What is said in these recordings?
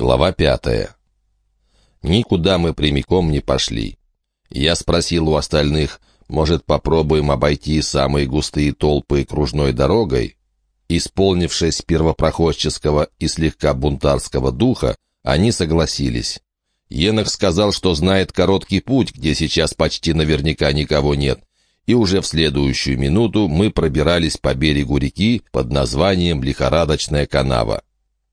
Глава пятая. Никуда мы прямиком не пошли. Я спросил у остальных, может, попробуем обойти самые густые толпы кружной дорогой? Исполнившись первопроходческого и слегка бунтарского духа, они согласились. Енах сказал, что знает короткий путь, где сейчас почти наверняка никого нет, и уже в следующую минуту мы пробирались по берегу реки под названием Лихорадочная канава.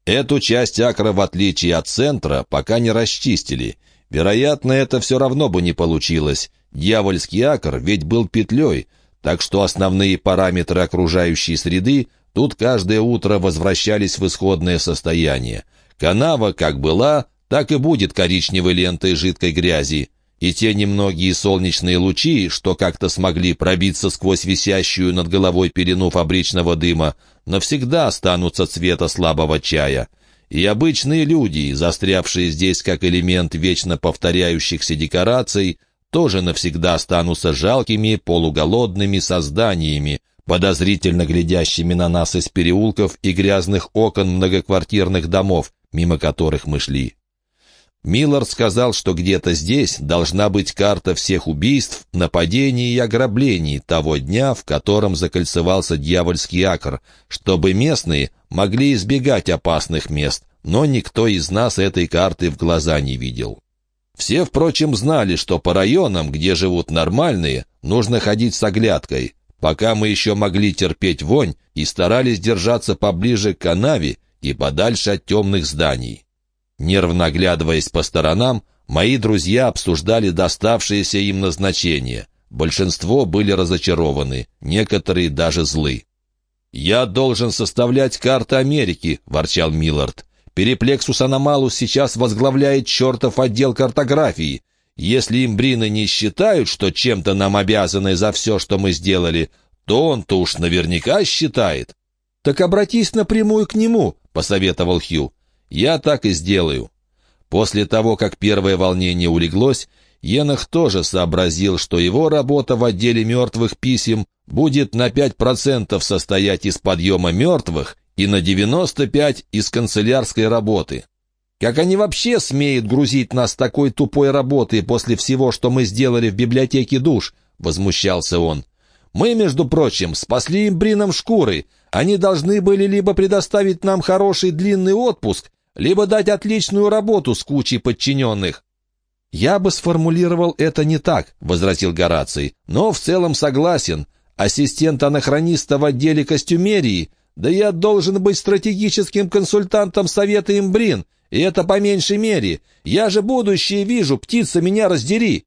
Эту часть Акра, в отличие от центра, пока не расчистили. Вероятно, это все равно бы не получилось. Дьявольский Акр ведь был петлей, так что основные параметры окружающей среды тут каждое утро возвращались в исходное состояние. Канава как была, так и будет коричневой лентой жидкой грязи и те немногие солнечные лучи, что как-то смогли пробиться сквозь висящую над головой пелену фабричного дыма, навсегда останутся цвета слабого чая. И обычные люди, застрявшие здесь как элемент вечно повторяющихся декораций, тоже навсегда останутся жалкими полуголодными созданиями, подозрительно глядящими на нас из переулков и грязных окон многоквартирных домов, мимо которых мы шли. Миллард сказал, что где-то здесь должна быть карта всех убийств, нападений и ограблений того дня, в котором закольцевался дьявольский акр, чтобы местные могли избегать опасных мест, но никто из нас этой карты в глаза не видел. Все, впрочем, знали, что по районам, где живут нормальные, нужно ходить с оглядкой, пока мы еще могли терпеть вонь и старались держаться поближе к канаве и подальше от темных зданий. Нервно оглядываясь по сторонам, мои друзья обсуждали доставшееся им назначение. Большинство были разочарованы, некоторые даже злы. «Я должен составлять карты Америки», — ворчал Миллард. «Переплексус Аномалус сейчас возглавляет чертов отдел картографии. Если имбрины не считают, что чем-то нам обязаны за все, что мы сделали, то он-то уж наверняка считает». «Так обратись напрямую к нему», — посоветовал Хью. Я так и сделаю. После того, как первое волнение улеглось, Енах тоже сообразил, что его работа в отделе мертвых писем будет на 5% состоять из подъема мертвых и на 95% из канцелярской работы. Как они вообще смеют грузить нас такой тупой работой после всего, что мы сделали в библиотеке душ? Возмущался он. Мы, между прочим, спасли им брином шкуры. Они должны были либо предоставить нам хороший длинный отпуск, либо дать отличную работу с кучей подчиненных. «Я бы сформулировал это не так», — возразил Гораций, «но в целом согласен. Ассистент анахрониста в отделе костюмерии, да я должен быть стратегическим консультантом Совета Имбрин, и это по меньшей мере. Я же будущее вижу, птица, меня раздери».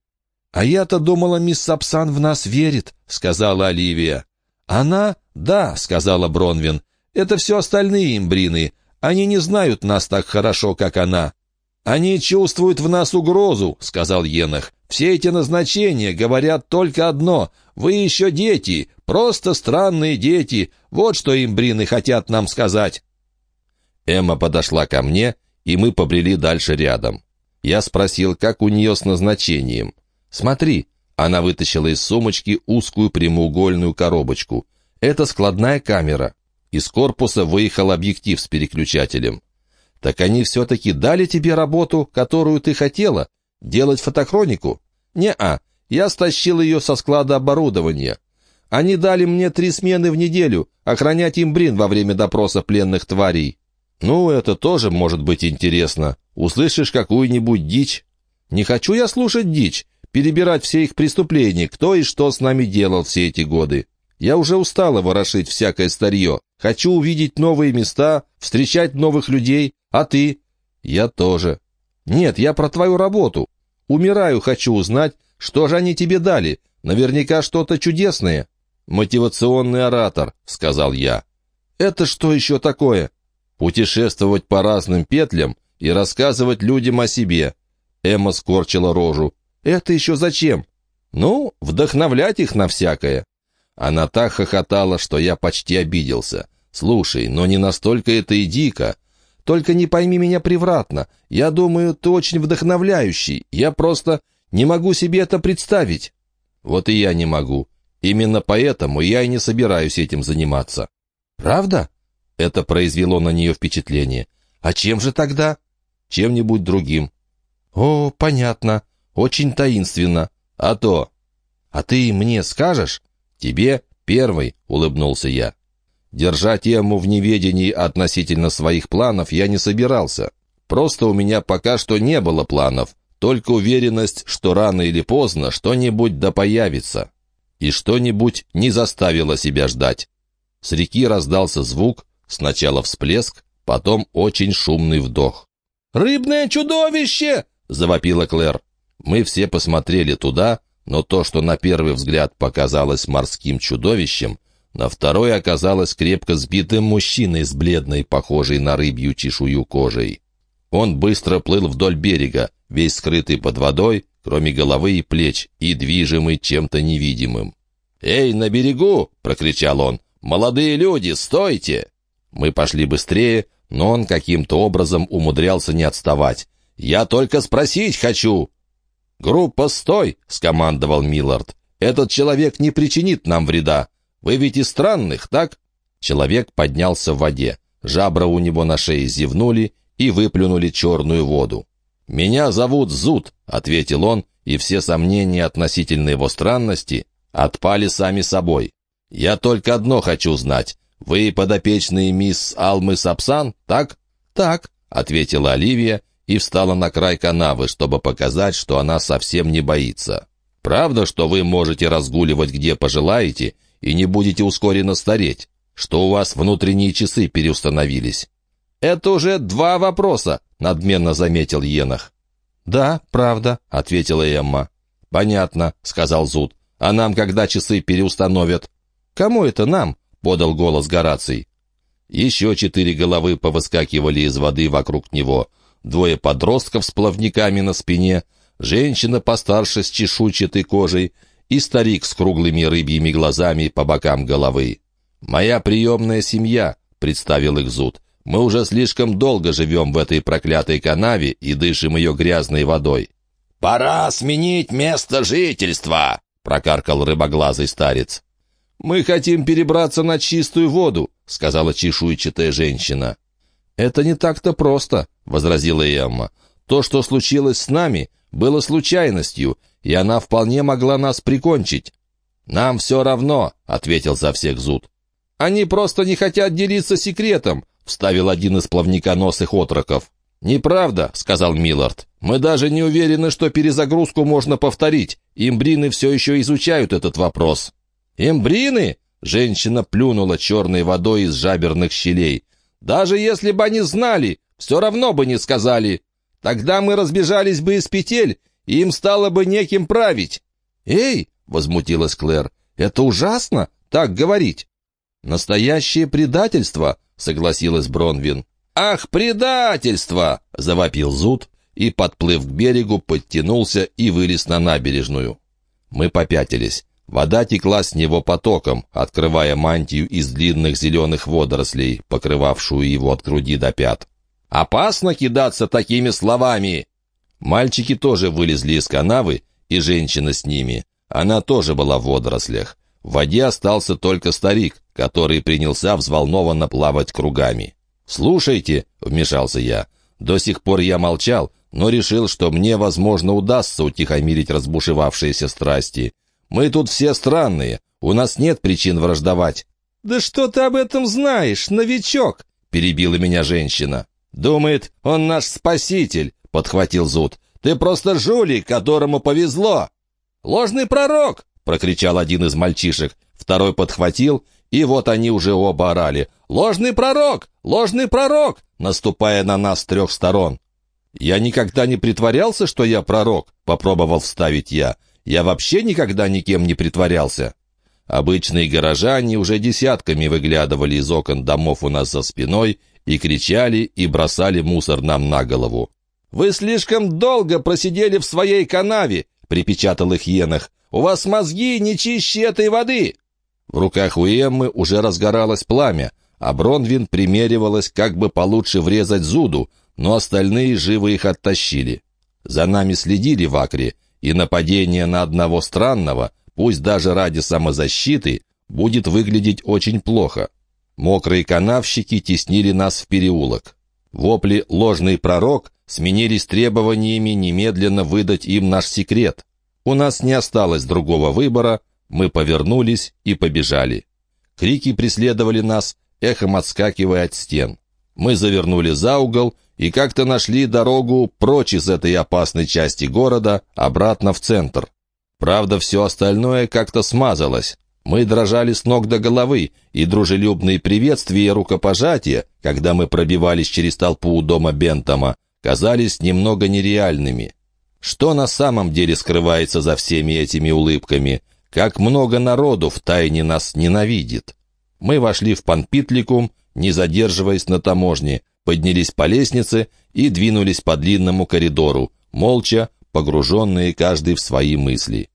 «А я-то думала, мисс Сапсан в нас верит», — сказала Оливия. «Она? Да», — сказала Бронвин. «Это все остальные имбрины. Они не знают нас так хорошо, как она». «Они чувствуют в нас угрозу», — сказал Енах. «Все эти назначения говорят только одно. Вы еще дети, просто странные дети. Вот что им брины хотят нам сказать». Эмма подошла ко мне, и мы побрели дальше рядом. Я спросил, как у нее с назначением. «Смотри». Она вытащила из сумочки узкую прямоугольную коробочку. «Это складная камера. Из корпуса выехал объектив с переключателем. «Так они все-таки дали тебе работу, которую ты хотела? Делать фотохронику?» «Не-а, я стащил ее со склада оборудования. Они дали мне три смены в неделю, охранять имбрин во время допроса пленных тварей». «Ну, это тоже может быть интересно. Услышишь какую-нибудь дичь?» «Не хочу я слушать дичь, перебирать все их преступления, кто и что с нами делал все эти годы. Я уже устала ворошить всякое старье. Хочу увидеть новые места, встречать новых людей. А ты? Я тоже. Нет, я про твою работу. Умираю, хочу узнать, что же они тебе дали. Наверняка что-то чудесное. Мотивационный оратор, сказал я. Это что еще такое? Путешествовать по разным петлям и рассказывать людям о себе. Эмма скорчила рожу. Это еще зачем? Ну, вдохновлять их на всякое. Она так хохотала, что я почти обиделся. «Слушай, но не настолько это и дико. Только не пойми меня превратно. Я думаю, ты очень вдохновляющий. Я просто не могу себе это представить». «Вот и я не могу. Именно поэтому я и не собираюсь этим заниматься». «Правда?» Это произвело на нее впечатление. «А чем же тогда?» чем-нибудь другим». «О, понятно. Очень таинственно. А то». «А ты мне скажешь?» «Тебе первый», — улыбнулся я. Держать тему в неведении относительно своих планов я не собирался. Просто у меня пока что не было планов, только уверенность, что рано или поздно что-нибудь да появится. И что-нибудь не заставило себя ждать. С реки раздался звук, сначала всплеск, потом очень шумный вдох. «Рыбное чудовище!» — завопила Клэр. Мы все посмотрели туда, но то, что на первый взгляд показалось морским чудовищем, на второй оказалось крепко сбитым мужчиной с бледной, похожей на рыбью чешую кожей. Он быстро плыл вдоль берега, весь скрытый под водой, кроме головы и плеч, и движимый чем-то невидимым. «Эй, на берегу!» — прокричал он. «Молодые люди, стойте!» Мы пошли быстрее, но он каким-то образом умудрялся не отставать. «Я только спросить хочу!» «Группа, стой!» — скомандовал Миллард. «Этот человек не причинит нам вреда. Вы ведь из странных, так?» Человек поднялся в воде. Жабра у него на шее зевнули и выплюнули черную воду. «Меня зовут Зуд», — ответил он, и все сомнения относительно его странности отпали сами собой. «Я только одно хочу знать. Вы подопечные мисс Алмы Сапсан, так?» «Так», — ответила Оливия и встала на край канавы, чтобы показать, что она совсем не боится. «Правда, что вы можете разгуливать где пожелаете и не будете ускоренно стареть? Что у вас внутренние часы переустановились?» «Это уже два вопроса», — надменно заметил Енах. «Да, правда», — ответила Эмма. «Понятно», — сказал Зуд. «А нам когда часы переустановят?» «Кому это нам?» — подал голос Гораций. Еще четыре головы повыскакивали из воды вокруг него. Двое подростков с плавниками на спине, женщина постарше с чешуйчатой кожей и старик с круглыми рыбьими глазами по бокам головы. «Моя приемная семья», — представил их Зуд. Мы уже слишком долго живем в этой проклятой канаве и дышим ее грязной водой». «Пора сменить место жительства!» — прокаркал рыбоглазый старец. «Мы хотим перебраться на чистую воду», — сказала чешуйчатая женщина. «Это не так-то просто», — возразила Эмма. «То, что случилось с нами, было случайностью, и она вполне могла нас прикончить». «Нам все равно», — ответил за всех Зуд. «Они просто не хотят делиться секретом вставил один из плавниконосых отроков. «Неправда», — сказал Миллард. «Мы даже не уверены, что перезагрузку можно повторить. Имбрины все еще изучают этот вопрос». «Имбрины?» — женщина плюнула черной водой из жаберных щелей. «Даже если бы они знали, все равно бы не сказали. Тогда мы разбежались бы из петель, им стало бы неким править». «Эй!» — возмутилась Клэр. «Это ужасно, так говорить». «Настоящее предательство», согласилась Бронвин. «Ах, предательство!» — завопил Зуд и, подплыв к берегу, подтянулся и вылез на набережную. Мы попятились. Вода текла с него потоком, открывая мантию из длинных зеленых водорослей, покрывавшую его от груди до пят. «Опасно кидаться такими словами!» Мальчики тоже вылезли из канавы, и женщина с ними. Она тоже была в водорослях. В воде остался только старик, который принялся взволнованно плавать кругами. «Слушайте», — вмешался я, — «до сих пор я молчал, но решил, что мне, возможно, удастся утихомирить разбушевавшиеся страсти. Мы тут все странные, у нас нет причин враждовать». «Да что ты об этом знаешь, новичок?» — перебила меня женщина. «Думает, он наш спаситель», — подхватил Зуд. «Ты просто жулик, которому повезло». «Ложный пророк!» прокричал один из мальчишек. Второй подхватил, и вот они уже оба орали. «Ложный пророк! Ложный пророк!» наступая на нас с трех сторон. «Я никогда не притворялся, что я пророк», — попробовал вставить я. «Я вообще никогда никем не притворялся». Обычные горожане уже десятками выглядывали из окон домов у нас за спиной и кричали и бросали мусор нам на голову. «Вы слишком долго просидели в своей канаве!» — припечатал их Енах. У вас мозги не чище этой воды!» В руках у Эммы уже разгоралось пламя, а Бронвин примеривалась, как бы получше врезать Зуду, но остальные живо их оттащили. За нами следили в Акре, и нападение на одного странного, пусть даже ради самозащиты, будет выглядеть очень плохо. Мокрые канавщики теснили нас в переулок. Вопли «ложный пророк» сменились требованиями немедленно выдать им наш секрет. У нас не осталось другого выбора, мы повернулись и побежали. Крики преследовали нас, эхом отскакивая от стен. Мы завернули за угол и как-то нашли дорогу прочь из этой опасной части города, обратно в центр. Правда, все остальное как-то смазалось. Мы дрожали с ног до головы, и дружелюбные приветствия и рукопожатия, когда мы пробивались через толпу у дома Бентома, казались немного нереальными. Что на самом деле скрывается за всеми этими улыбками? Как много народу в тайне нас ненавидит. Мы вошли в Панпитликум, не задерживаясь на таможне, поднялись по лестнице и двинулись по длинному коридору, молча, погруженные каждый в свои мысли.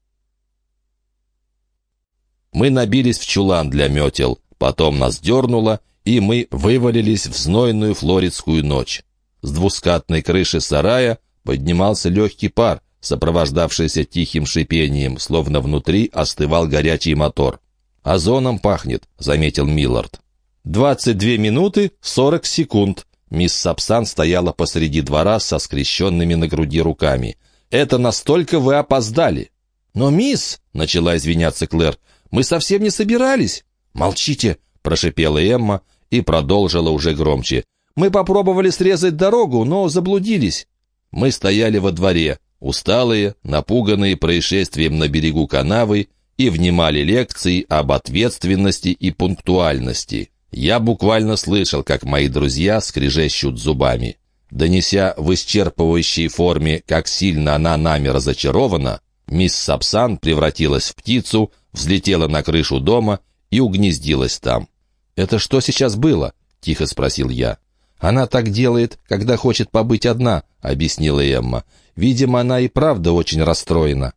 Мы набились в чулан для метел, потом нас дернуло, и мы вывалились в знойную флоридскую ночь. С двускатной крыши сарая поднимался легкий пар, сопровождавшийся тихим шипением, словно внутри остывал горячий мотор. «Озоном пахнет», — заметил Миллард. «Двадцать две минуты сорок секунд». Мисс Сапсан стояла посреди двора со скрещенными на груди руками. «Это настолько вы опоздали!» «Но, мисс!» — начала извиняться Клэр. «Мы совсем не собирались!» «Молчите!» — прошипела Эмма и продолжила уже громче. «Мы попробовали срезать дорогу, но заблудились». Мы стояли во дворе, усталые, напуганные происшествием на берегу канавы, и внимали лекции об ответственности и пунктуальности. Я буквально слышал, как мои друзья скрежещут зубами. Донеся в исчерпывающей форме, как сильно она нами разочарована, мисс Сапсан превратилась в птицу, взлетела на крышу дома и угнездилась там. «Это что сейчас было?» — тихо спросил я. «Она так делает, когда хочет побыть одна», — объяснила Эмма. «Видимо, она и правда очень расстроена».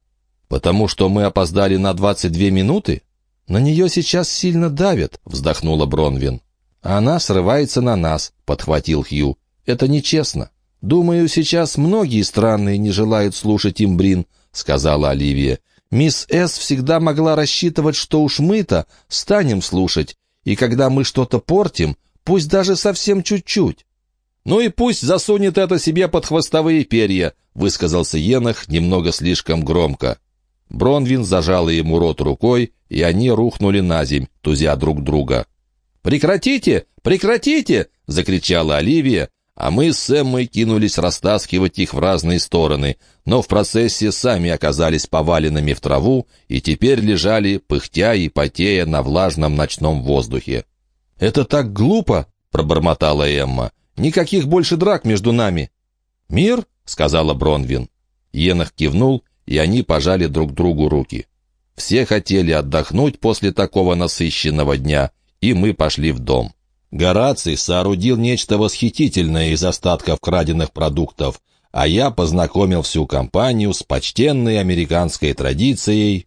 «Потому что мы опоздали на двадцать две минуты?» «На нее сейчас сильно давят», — вздохнула Бронвин. «Она срывается на нас», — подхватил Хью. «Это нечестно. Думаю, сейчас многие странные не желают слушать имбрин», — сказала Оливия. «Мисс С. всегда могла рассчитывать, что уж мы-то станем слушать, и когда мы что-то портим, пусть даже совсем чуть-чуть». «Ну и пусть засунет это себе под хвостовые перья», — высказался Енах немного слишком громко. Бронвин зажала ему рот рукой, и они рухнули на земь, тузя друг друга. «Прекратите! Прекратите!» — закричала Оливия, а мы с Эммой кинулись растаскивать их в разные стороны, но в процессе сами оказались поваленными в траву и теперь лежали, пыхтя и потея на влажном ночном воздухе. «Это так глупо!» — пробормотала Эмма. «Никаких больше драк между нами!» «Мир?» — сказала Бронвин. Енах кивнул и они пожали друг другу руки. Все хотели отдохнуть после такого насыщенного дня, и мы пошли в дом. Гораций соорудил нечто восхитительное из остатков краденных продуктов, а я познакомил всю компанию с почтенной американской традицией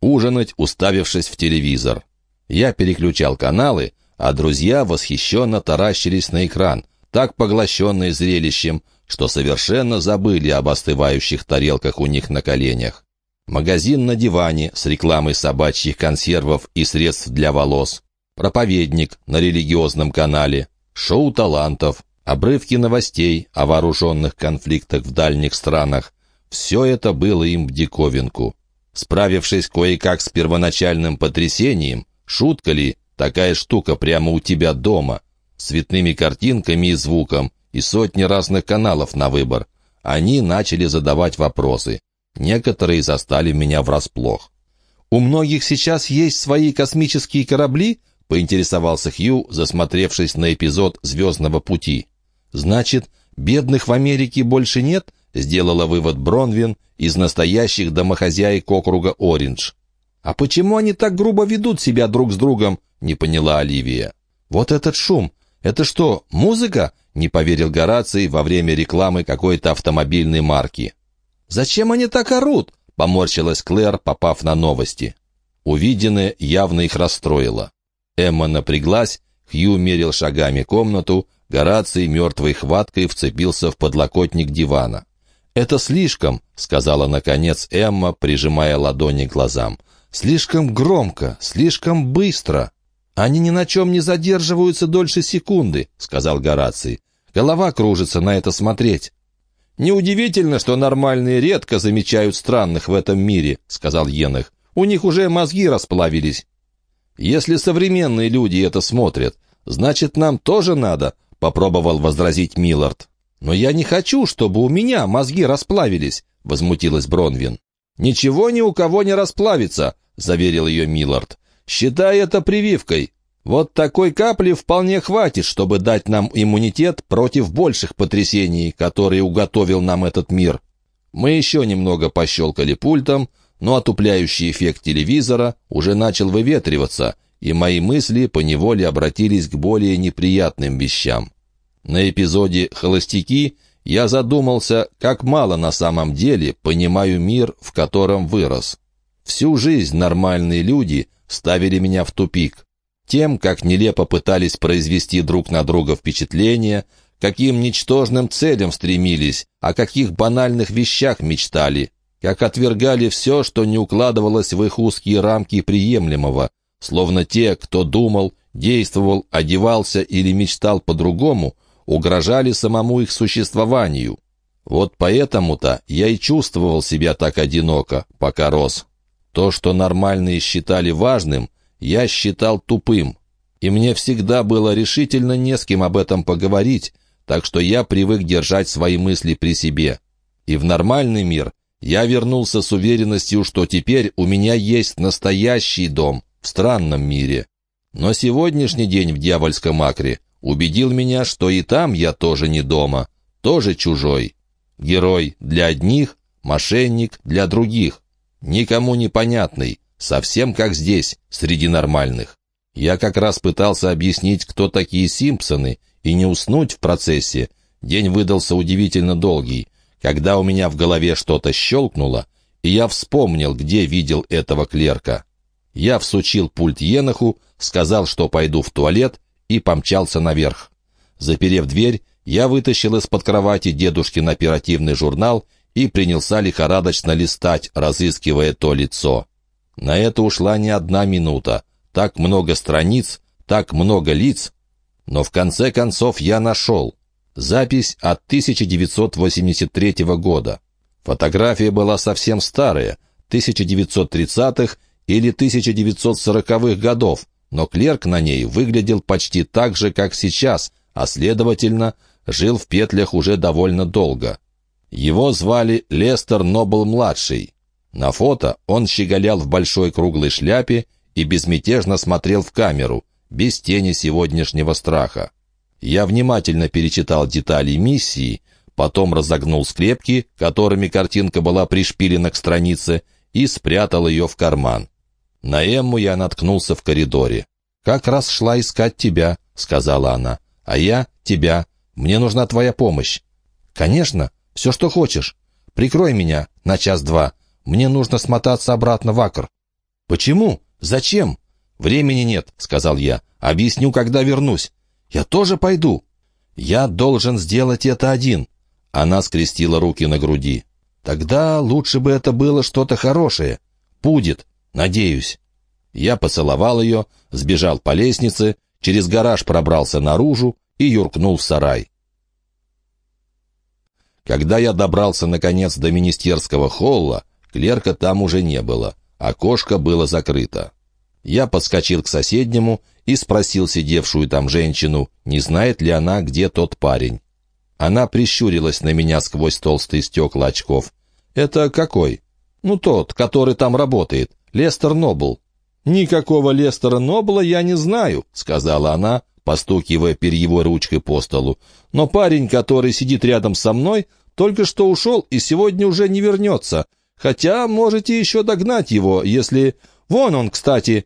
ужинать, уставившись в телевизор. Я переключал каналы, а друзья восхищенно таращились на экран, так поглощенные зрелищем, что совершенно забыли об остывающих тарелках у них на коленях. Магазин на диване с рекламой собачьих консервов и средств для волос. Проповедник на религиозном канале. Шоу талантов. Обрывки новостей о вооруженных конфликтах в дальних странах. Все это было им в диковинку. Справившись кое-как с первоначальным потрясением, шутка ли, такая штука прямо у тебя дома, с цветными картинками и звуком, и сотни разных каналов на выбор. Они начали задавать вопросы. Некоторые застали меня врасплох. «У многих сейчас есть свои космические корабли?» — поинтересовался Хью, засмотревшись на эпизод «Звездного пути». «Значит, бедных в Америке больше нет?» — сделала вывод Бронвин из настоящих домохозяек округа Ориндж. «А почему они так грубо ведут себя друг с другом?» — не поняла Оливия. «Вот этот шум! Это что, музыка?» не поверил Гораций во время рекламы какой-то автомобильной марки. «Зачем они так орут?» — поморщилась Клэр, попав на новости. Увиденное явно их расстроило. Эмма напряглась, Хью мерил шагами комнату, Гораций мертвой хваткой вцепился в подлокотник дивана. «Это слишком», — сказала наконец Эмма, прижимая ладони к глазам. «Слишком громко, слишком быстро». «Они ни на чем не задерживаются дольше секунды», — сказал Гораций. «Голова кружится на это смотреть». «Неудивительно, что нормальные редко замечают странных в этом мире», — сказал Енах. «У них уже мозги расплавились». «Если современные люди это смотрят, значит, нам тоже надо», — попробовал возразить Миллард. «Но я не хочу, чтобы у меня мозги расплавились», — возмутилась Бронвин. «Ничего ни у кого не расплавится», — заверил ее Миллард. «Считай это прививкой. Вот такой капли вполне хватит, чтобы дать нам иммунитет против больших потрясений, которые уготовил нам этот мир». Мы еще немного пощелкали пультом, но отупляющий эффект телевизора уже начал выветриваться, и мои мысли поневоле обратились к более неприятным вещам. На эпизоде «Холостяки» я задумался, как мало на самом деле понимаю мир, в котором вырос. Всю жизнь нормальные люди ставили меня в тупик. Тем, как нелепо пытались произвести друг на друга впечатление, каким ничтожным целям стремились, о каких банальных вещах мечтали, как отвергали все, что не укладывалось в их узкие рамки приемлемого, словно те, кто думал, действовал, одевался или мечтал по-другому, угрожали самому их существованию. Вот поэтому-то я и чувствовал себя так одиноко, пока рос. То, что нормальные считали важным, я считал тупым. И мне всегда было решительно не с кем об этом поговорить, так что я привык держать свои мысли при себе. И в нормальный мир я вернулся с уверенностью, что теперь у меня есть настоящий дом в странном мире. Но сегодняшний день в дьявольском акре убедил меня, что и там я тоже не дома, тоже чужой. Герой для одних, мошенник для других. Никому непонятный, совсем как здесь, среди нормальных. Я как раз пытался объяснить, кто такие Симпсоны, и не уснуть в процессе. День выдался удивительно долгий. Когда у меня в голове что-то щелкнуло, и я вспомнил, где видел этого клерка. Я всучил пульт Еноху, сказал, что пойду в туалет, и помчался наверх. Заперев дверь, я вытащил из-под кровати дедушкин оперативный журнал и принялся лихорадочно листать, разыскивая то лицо. На это ушла не одна минута. Так много страниц, так много лиц. Но в конце концов я нашел. Запись от 1983 года. Фотография была совсем старая, 1930-х или 1940-х годов, но клерк на ней выглядел почти так же, как сейчас, а, следовательно, жил в петлях уже довольно долго. Его звали Лестер Нобл-младший. На фото он щеголял в большой круглой шляпе и безмятежно смотрел в камеру, без тени сегодняшнего страха. Я внимательно перечитал детали миссии, потом разогнул скрепки, которыми картинка была пришпилена к странице, и спрятал ее в карман. На Эмму я наткнулся в коридоре. «Как раз шла искать тебя», — сказала она. «А я — тебя. Мне нужна твоя помощь». «Конечно, все, что хочешь. Прикрой меня на час-два. Мне нужно смотаться обратно в Акр». «Почему? Зачем?» «Времени нет», — сказал я. «Объясню, когда вернусь». «Я тоже пойду». «Я должен сделать это один». Она скрестила руки на груди. «Тогда лучше бы это было что-то хорошее. Будет. Надеюсь». Я поцеловал ее, сбежал по лестнице, через гараж пробрался наружу и юркнул в сарай. Когда я добрался, наконец, до министерского холла, клерка там уже не было, окошко было закрыто. Я подскочил к соседнему и спросил сидевшую там женщину, не знает ли она, где тот парень. Она прищурилась на меня сквозь толстые стекла очков. «Это какой?» «Ну, тот, который там работает. Лестер Нобл». «Никакого Лестера Нобла я не знаю», — сказала она, постукивая перьевой ручкой по столу. «Но парень, который сидит рядом со мной, только что ушел и сегодня уже не вернется. Хотя можете еще догнать его, если... Вон он, кстати!»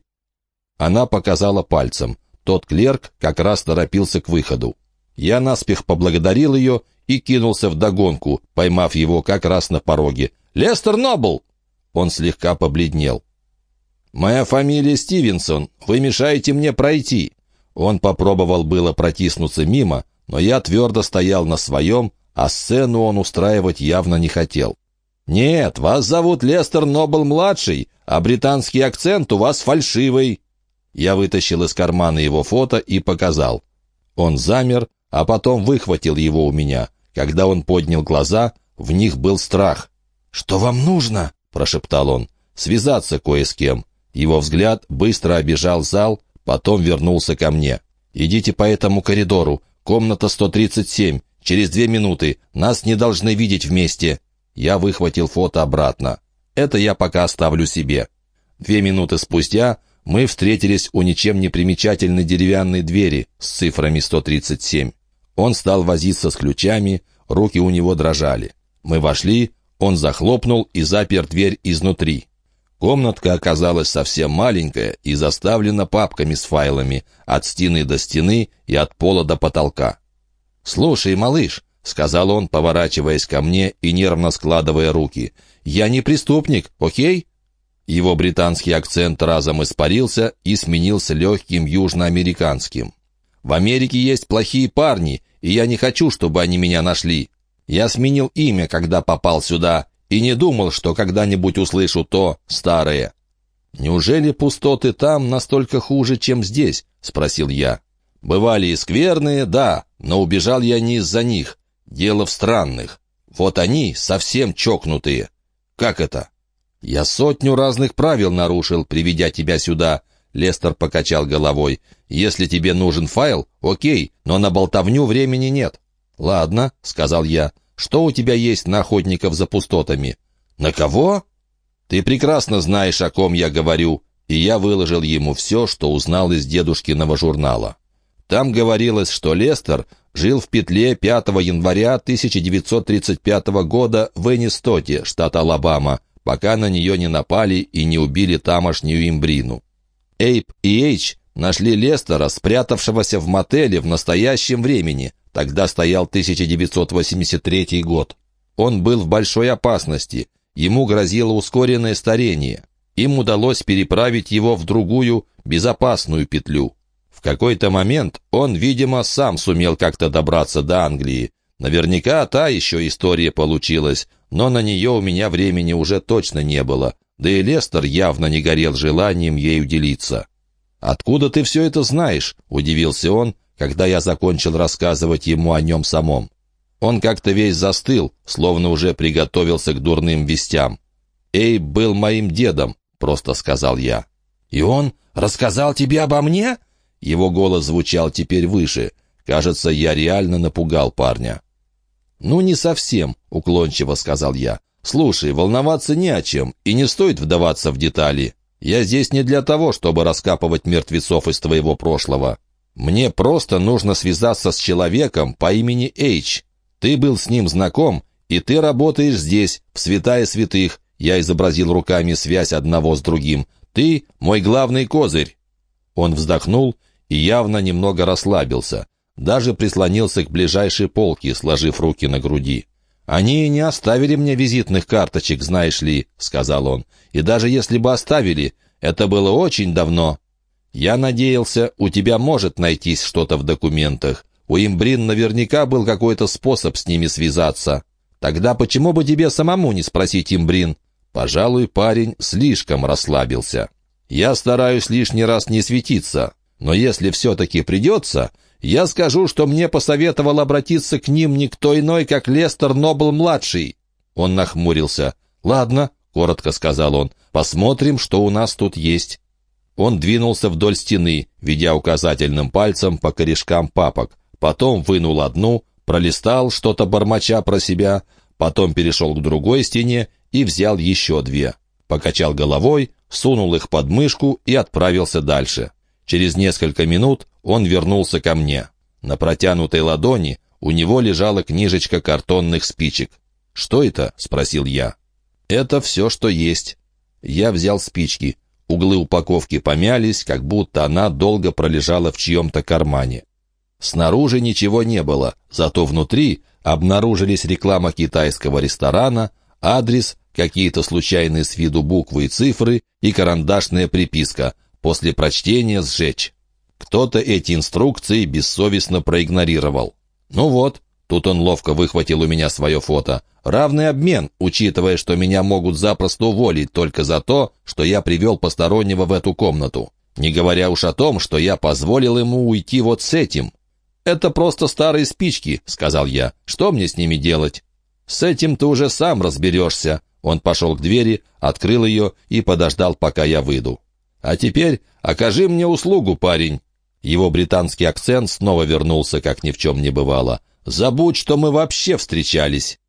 Она показала пальцем. Тот клерк как раз торопился к выходу. Я наспех поблагодарил ее и кинулся в догонку, поймав его как раз на пороге. «Лестер Нобл!» Он слегка побледнел. «Моя фамилия Стивенсон. Вы мешаете мне пройти». Он попробовал было протиснуться мимо, но я твердо стоял на своем, а сцену он устраивать явно не хотел. «Нет, вас зовут Лестер Нобл-младший, а британский акцент у вас фальшивый». Я вытащил из кармана его фото и показал. Он замер, а потом выхватил его у меня. Когда он поднял глаза, В них был страх. «Что вам нужно?» — прошептал он. «Связаться кое с кем». Его взгляд быстро обежал зал, потом вернулся ко мне. «Идите по этому коридору. Комната 137. Через две минуты. Нас не должны видеть вместе». Я выхватил фото обратно. Это я пока оставлю себе. Две минуты спустя мы встретились у ничем не примечательной деревянной двери с цифрами 137. Он стал возиться с ключами, руки у него дрожали. Мы вошли, он захлопнул и запер дверь изнутри. Комнатка оказалась совсем маленькая и заставлена папками с файлами от стены до стены и от пола до потолка. «Слушай, малыш», — сказал он, поворачиваясь ко мне и нервно складывая руки, — «я не преступник, окей?» Его британский акцент разом испарился и сменился легким южноамериканским. «В Америке есть плохие парни, и я не хочу, чтобы они меня нашли. Я сменил имя, когда попал сюда, и не думал, что когда-нибудь услышу то старое». «Неужели пустоты там настолько хуже, чем здесь?» — спросил я. «Бывали и скверные, да, но убежал я не из-за них. Дело в странных. Вот они совсем чокнутые. Как это?» «Я сотню разных правил нарушил, приведя тебя сюда», — Лестер покачал головой. «Если тебе нужен файл, окей, но на болтовню времени нет». «Ладно», — сказал я. «Что у тебя есть на охотников за пустотами?» «На кого?» «Ты прекрасно знаешь, о ком я говорю», и я выложил ему все, что узнал из дедушкиного журнала. Там говорилось, что Лестер жил в петле 5 января 1935 года в Энистоте, штат Алабама, пока на нее не напали и не убили тамошнюю имбрину. Эйп и Эйч нашли Лестера, спрятавшегося в мотеле в настоящем времени. Тогда стоял 1983 год. Он был в большой опасности. Ему грозило ускоренное старение. Им удалось переправить его в другую, безопасную петлю. Какой-то момент он, видимо, сам сумел как-то добраться до Англии. Наверняка та еще история получилась, но на нее у меня времени уже точно не было, да и Лестер явно не горел желанием ею делиться. «Откуда ты все это знаешь?» — удивился он, когда я закончил рассказывать ему о нем самом. Он как-то весь застыл, словно уже приготовился к дурным вестям. «Эй, был моим дедом», — просто сказал я. «И он рассказал тебе обо мне?» Его голос звучал теперь выше. Кажется, я реально напугал парня. «Ну, не совсем», — уклончиво сказал я. «Слушай, волноваться не о чем, и не стоит вдаваться в детали. Я здесь не для того, чтобы раскапывать мертвецов из твоего прошлого. Мне просто нужно связаться с человеком по имени Эйч. Ты был с ним знаком, и ты работаешь здесь, в святая святых». Я изобразил руками связь одного с другим. «Ты — мой главный козырь». Он вздохнул и явно немного расслабился. Даже прислонился к ближайшей полке, сложив руки на груди. «Они не оставили мне визитных карточек, знаешь ли», — сказал он. «И даже если бы оставили, это было очень давно. Я надеялся, у тебя может найтись что-то в документах. У Имбрин наверняка был какой-то способ с ними связаться. Тогда почему бы тебе самому не спросить Имбрин?» Пожалуй, парень слишком расслабился. «Я стараюсь лишний раз не светиться, но если все-таки придется, я скажу, что мне посоветовал обратиться к ним никто иной, как Лестер Нобл-младший». Он нахмурился. «Ладно», — коротко сказал он, — «посмотрим, что у нас тут есть». Он двинулся вдоль стены, ведя указательным пальцем по корешкам папок. Потом вынул одну, пролистал, что-то бормоча про себя, потом перешел к другой стене и взял еще две. Покачал головой, сунул их под мышку и отправился дальше. Через несколько минут он вернулся ко мне. На протянутой ладони у него лежала книжечка картонных спичек. «Что это?» — спросил я. «Это все, что есть». Я взял спички. Углы упаковки помялись, как будто она долго пролежала в чьем-то кармане. Снаружи ничего не было, зато внутри обнаружились реклама китайского ресторана, адрес, какие-то случайные с виду буквы и цифры и карандашная приписка После прочтения сжечь. Кто-то эти инструкции бессовестно проигнорировал. Ну вот, тут он ловко выхватил у меня свое фото. Равный обмен, учитывая, что меня могут запросто уволить только за то, что я привел постороннего в эту комнату. Не говоря уж о том, что я позволил ему уйти вот с этим. «Это просто старые спички», — сказал я. «Что мне с ними делать?» «С этим ты уже сам разберешься». Он пошел к двери, открыл ее и подождал, пока я выйду. «А теперь окажи мне услугу, парень». Его британский акцент снова вернулся, как ни в чем не бывало. «Забудь, что мы вообще встречались».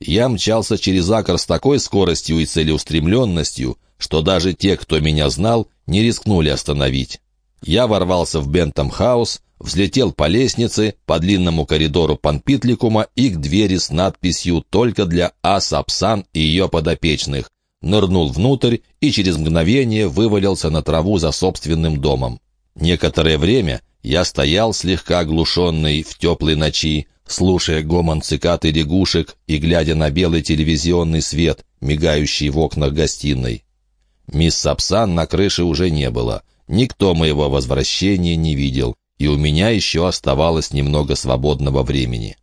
Я мчался через акр с такой скоростью и целеустремленностью, что даже те, кто меня знал, не рискнули остановить. Я ворвался в Бентам-хаус, взлетел по лестнице, по длинному коридору Панпитликума и к двери с надписью «Только для А. Сапсан и ее подопечных». Нырнул внутрь и через мгновение вывалился на траву за собственным домом. Некоторое время я стоял слегка оглушенный в теплой ночи, слушая гомон цикад и лягушек и глядя на белый телевизионный свет, мигающий в окнах гостиной. Мисс Сапсан на крыше уже не было. Никто моего возвращения не видел, и у меня еще оставалось немного свободного времени.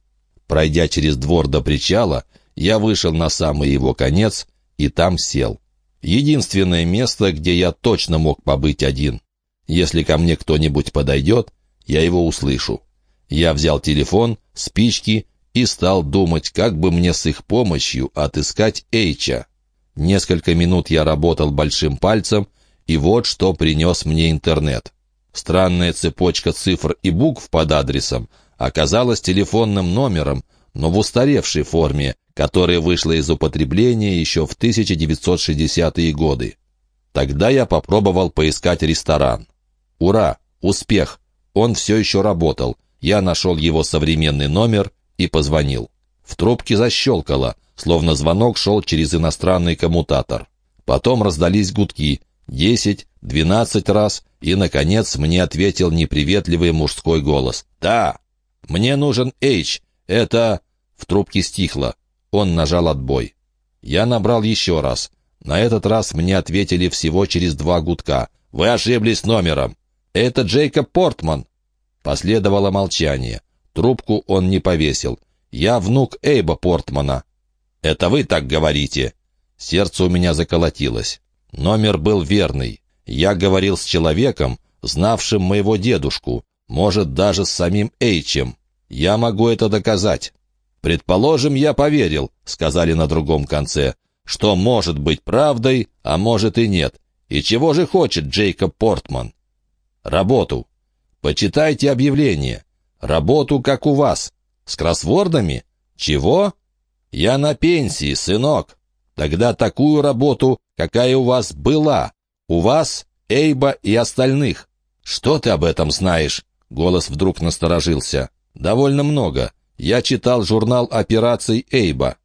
Пройдя через двор до причала, я вышел на самый его конец и там сел. Единственное место, где я точно мог побыть один. Если ко мне кто-нибудь подойдет, я его услышу. Я взял телефон, спички и стал думать, как бы мне с их помощью отыскать Эйча. Несколько минут я работал большим пальцем, и вот что принес мне интернет. Странная цепочка цифр и букв под адресом оказалась телефонным номером, но в устаревшей форме, которая вышла из употребления еще в 1960-е годы. Тогда я попробовал поискать ресторан. Ура! Успех! Он все еще работал. Я нашел его современный номер и позвонил. В трубке защелкало, словно звонок шел через иностранный коммутатор. Потом раздались гудки. Десять, двенадцать раз, и, наконец, мне ответил неприветливый мужской голос. «Да! Мне нужен Эйч. Это...» В трубке стихло. Он нажал отбой. Я набрал еще раз. На этот раз мне ответили всего через два гудка. «Вы ошиблись номером. Это Джейкоб Портман». Последовало молчание. Трубку он не повесил. «Я внук Эйба Портмана». «Это вы так говорите?» Сердце у меня заколотилось. Номер был верный. Я говорил с человеком, знавшим моего дедушку, может, даже с самим Эйчем. Я могу это доказать. «Предположим, я поверил», — сказали на другом конце, «что может быть правдой, а может и нет. И чего же хочет Джейкоб Портман?» «Работу. Почитайте объявление. Работу, как у вас. С кроссвордами? Чего? Я на пенсии, сынок. Тогда такую работу, какая у вас была. У вас, Эйба и остальных. Что ты об этом знаешь?» Голос вдруг насторожился. «Довольно много. Я читал журнал операций Эйба».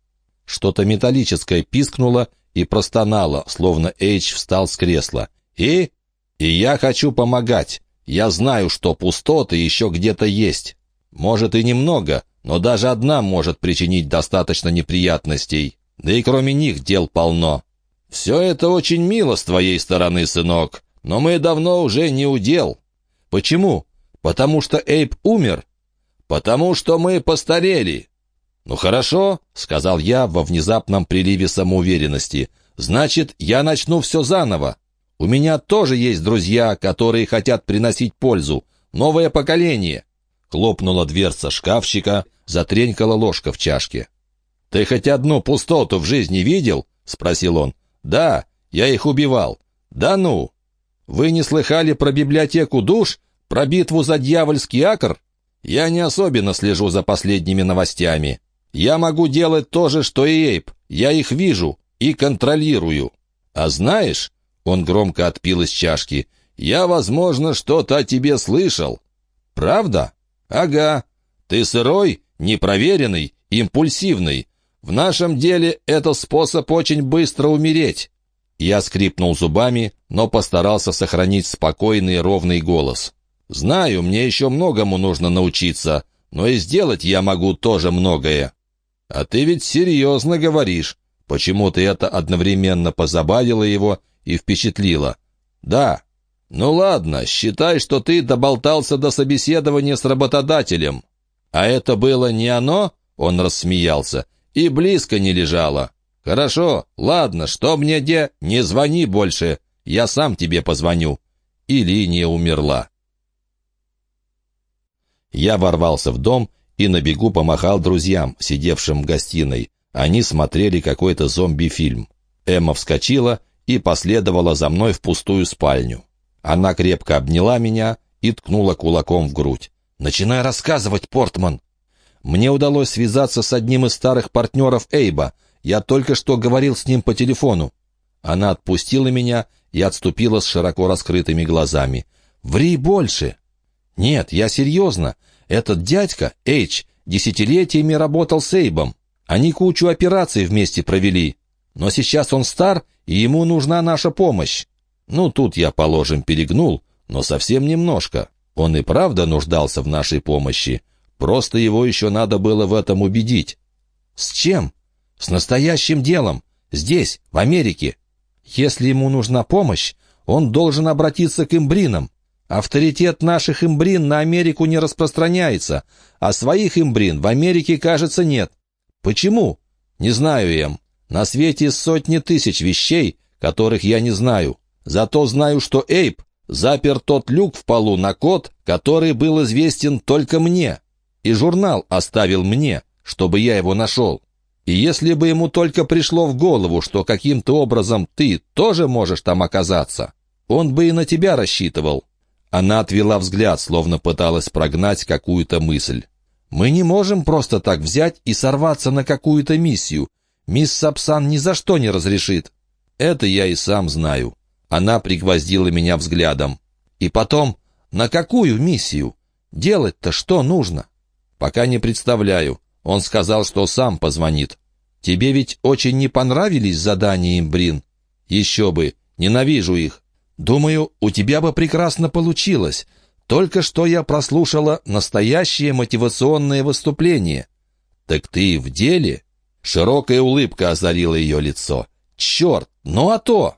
Что-то металлическое пискнуло и простонало, словно Эйч встал с кресла. «И? И я хочу помогать. Я знаю, что пустоты еще где-то есть. Может и немного, но даже одна может причинить достаточно неприятностей. Да и кроме них дел полно. Все это очень мило с твоей стороны, сынок, но мы давно уже не удел. Почему? Потому что Эйп умер? Потому что мы постарели. Ну хорошо, сказал я во внезапном приливе самоуверенности. Значит, я начну все заново. У меня тоже есть друзья, которые хотят приносить пользу. Новое поколение». Хлопнула дверца шкафчика, затренькала ложка в чашке. «Ты хоть одну пустоту в жизни видел?» — спросил он. «Да, я их убивал». «Да ну! Вы не слыхали про библиотеку душ? Про битву за дьявольский акр?» «Я не особенно слежу за последними новостями. Я могу делать то же, что и Эйп. Я их вижу и контролирую. А знаешь, он громко отпил из чашки. «Я, возможно, что-то о тебе слышал». «Правда?» «Ага. Ты сырой, непроверенный, импульсивный. В нашем деле это способ очень быстро умереть». Я скрипнул зубами, но постарался сохранить спокойный ровный голос. «Знаю, мне еще многому нужно научиться, но и сделать я могу тоже многое». «А ты ведь серьезно говоришь». Почему-то это одновременно позабавило его и впечатлила. «Да». «Ну ладно, считай, что ты доболтался до собеседования с работодателем». «А это было не оно?» — он рассмеялся. «И близко не лежало». «Хорошо, ладно, что мне де? Не звони больше, я сам тебе позвоню». И линия умерла. Я ворвался в дом и на бегу помахал друзьям, сидевшим в гостиной. Они смотрели какой-то зомби-фильм. Эмма вскочила и последовала за мной в пустую спальню. Она крепко обняла меня и ткнула кулаком в грудь. «Начинай рассказывать, Портман!» Мне удалось связаться с одним из старых партнеров Эйба. Я только что говорил с ним по телефону. Она отпустила меня и отступила с широко раскрытыми глазами. «Ври больше!» «Нет, я серьезно. Этот дядька, Эйч, десятилетиями работал с Эйбом. Они кучу операций вместе провели. Но сейчас он стар, и ему нужна наша помощь. Ну, тут я, положим, перегнул, но совсем немножко. Он и правда нуждался в нашей помощи. Просто его еще надо было в этом убедить. С чем? С настоящим делом. Здесь, в Америке. Если ему нужна помощь, он должен обратиться к имбринам. Авторитет наших имбрин на Америку не распространяется, а своих имбрин в Америке, кажется, нет. Почему? Не знаю, Эм. На свете сотни тысяч вещей, которых я не знаю. Зато знаю, что Эйп запер тот люк в полу на код, который был известен только мне. И журнал оставил мне, чтобы я его нашел. И если бы ему только пришло в голову, что каким-то образом ты тоже можешь там оказаться, он бы и на тебя рассчитывал. Она отвела взгляд, словно пыталась прогнать какую-то мысль. «Мы не можем просто так взять и сорваться на какую-то миссию. Мисс Сапсан ни за что не разрешит». «Это я и сам знаю». Она пригвоздила меня взглядом. «И потом, на какую миссию? Делать-то что нужно?» «Пока не представляю. Он сказал, что сам позвонит. Тебе ведь очень не понравились задания Имбрин? Еще бы, ненавижу их. Думаю, у тебя бы прекрасно получилось. Только что я прослушала настоящее мотивационное выступление. Так ты в деле? Широкая улыбка озарила ее лицо. Черт, ну а то!